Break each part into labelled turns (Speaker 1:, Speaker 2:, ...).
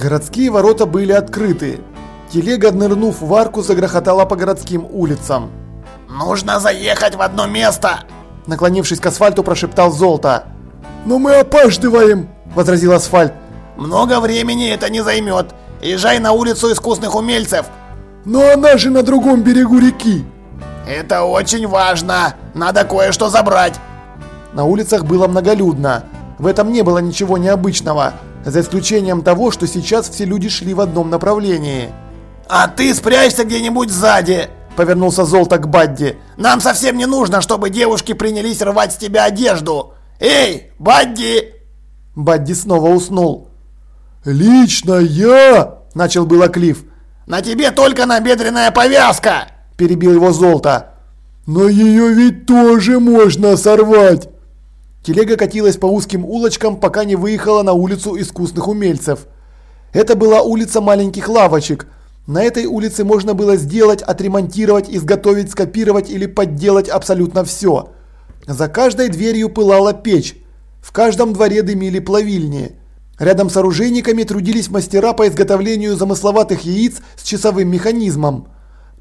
Speaker 1: Городские ворота были открыты. Телега, нырнув в арку, загрохотала по городским улицам.
Speaker 2: «Нужно заехать в одно место!»
Speaker 1: Наклонившись к асфальту, прошептал Золото. «Но мы опаздываем!» – возразил асфальт.
Speaker 2: «Много времени это не займет. Езжай на улицу искусных умельцев!»
Speaker 1: «Но она же на другом берегу реки!»
Speaker 2: «Это очень важно! Надо кое-что забрать!»
Speaker 1: На улицах было многолюдно. В этом не было ничего необычного, за исключением того, что сейчас все люди шли в одном направлении.
Speaker 2: «А ты спрячься где-нибудь сзади!» – повернулся Золото к Бадди. «Нам совсем не нужно, чтобы девушки принялись рвать с тебя одежду! Эй, Бадди!»
Speaker 1: Бадди снова уснул. «Лично я!» – начал было Клифф.
Speaker 2: «На тебе только набедренная повязка!» – перебил его Золото.
Speaker 1: «Но ее ведь тоже можно сорвать!» Телега катилась по узким улочкам, пока не выехала на улицу искусных умельцев. Это была улица маленьких лавочек. На этой улице можно было сделать, отремонтировать, изготовить, скопировать или подделать абсолютно все. За каждой дверью пылала печь. В каждом дворе дымили плавильни. Рядом с оружейниками трудились мастера по изготовлению замысловатых яиц с часовым механизмом.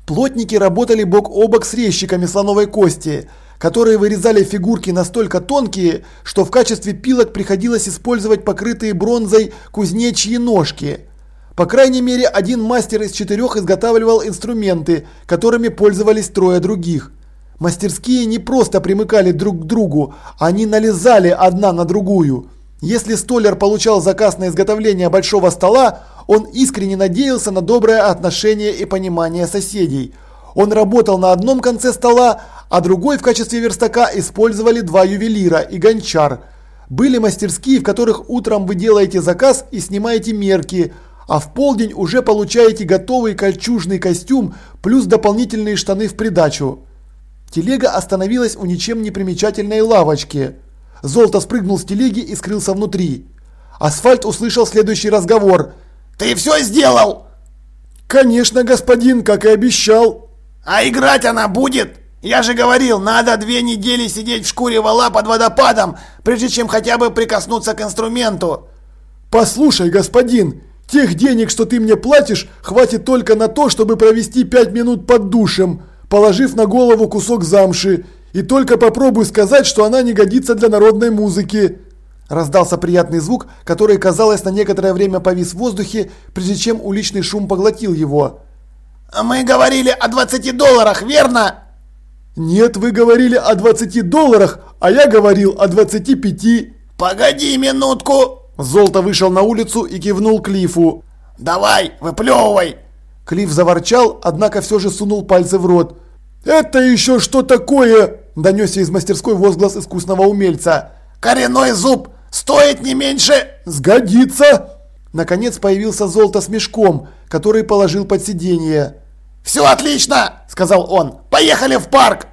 Speaker 1: Плотники работали бок о бок с резчиками слоновой кости, которые вырезали фигурки настолько тонкие, что в качестве пилок приходилось использовать покрытые бронзой кузнечьи ножки. По крайней мере, один мастер из четырех изготавливал инструменты, которыми пользовались трое других. Мастерские не просто примыкали друг к другу, они налезали одна на другую. Если столяр получал заказ на изготовление большого стола, он искренне надеялся на доброе отношение и понимание соседей. Он работал на одном конце стола, а другой в качестве верстака использовали два ювелира и гончар. Были мастерские, в которых утром вы делаете заказ и снимаете мерки, а в полдень уже получаете готовый кольчужный костюм плюс дополнительные штаны в придачу. Телега остановилась у ничем не примечательной лавочки. Золото спрыгнул с телеги и скрылся внутри. Асфальт услышал следующий разговор –
Speaker 2: ты все сделал?
Speaker 1: Конечно, господин, как и обещал.
Speaker 2: А играть она будет? Я же говорил, надо две недели сидеть в шкуре вала под водопадом, прежде чем хотя бы прикоснуться к инструменту.
Speaker 1: Послушай, господин, тех денег, что ты мне платишь, хватит только на то, чтобы провести пять минут под душем, положив на голову кусок замши. И только попробуй сказать, что она не годится для народной музыки. Раздался приятный звук, который, казалось, на некоторое время повис в воздухе, прежде чем уличный шум поглотил его.
Speaker 2: «Мы говорили о 20 долларах, верно?»
Speaker 1: «Нет, вы говорили о 20 долларах, а я говорил о 25».
Speaker 2: «Погоди минутку!»
Speaker 1: Золото вышел на улицу и кивнул Клифу.
Speaker 2: «Давай, выплевывай!»
Speaker 1: Клифф заворчал, однако все же сунул пальцы в рот. «Это еще что такое?» – донесся из мастерской возглас искусного умельца.
Speaker 2: «Коренной зуб! Стоит не меньше...»
Speaker 1: «Сгодится!» Наконец появился золото с мешком, который положил под сиденье.
Speaker 2: «Все отлично!» – сказал он. «Поехали в парк!»